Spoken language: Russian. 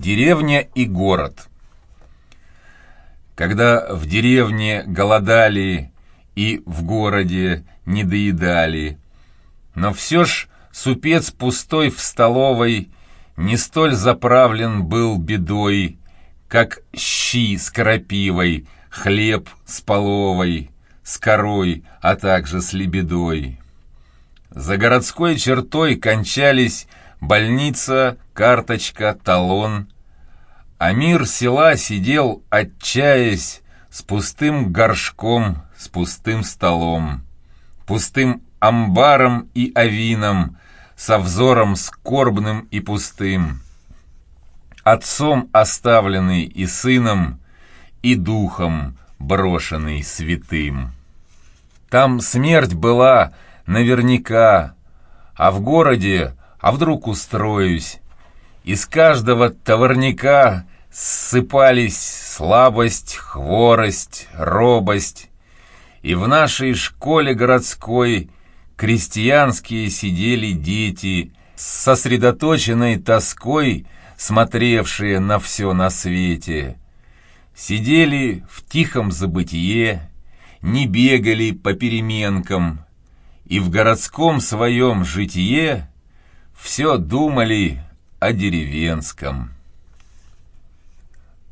Деревня и город. Когда в деревне голодали и в городе не доедали, но все ж супец пустой в столовой не столь заправлен был бедой, как щи с крапивой, хлеб с половой, с корой, а также с лебедой. За городской чертой кончались больница, карточка, талон. А мир села сидел, отчаясь, с пустым горшком, с пустым столом, пустым амбаром и авином, со взором скорбным и пустым. Отцом оставленный и сыном, и духом брошенный святым. Там смерть была наверняка, а в городе, а вдруг устроюсь. Из каждого товарняка ссыпались слабость, хворость, робость. И в нашей школе городской крестьянские сидели дети, с сосредоточенной тоской, смотревшие на все на свете. Сидели в тихом забытие, не бегали по переменкам, и в городском своем житие все думали о деревенском.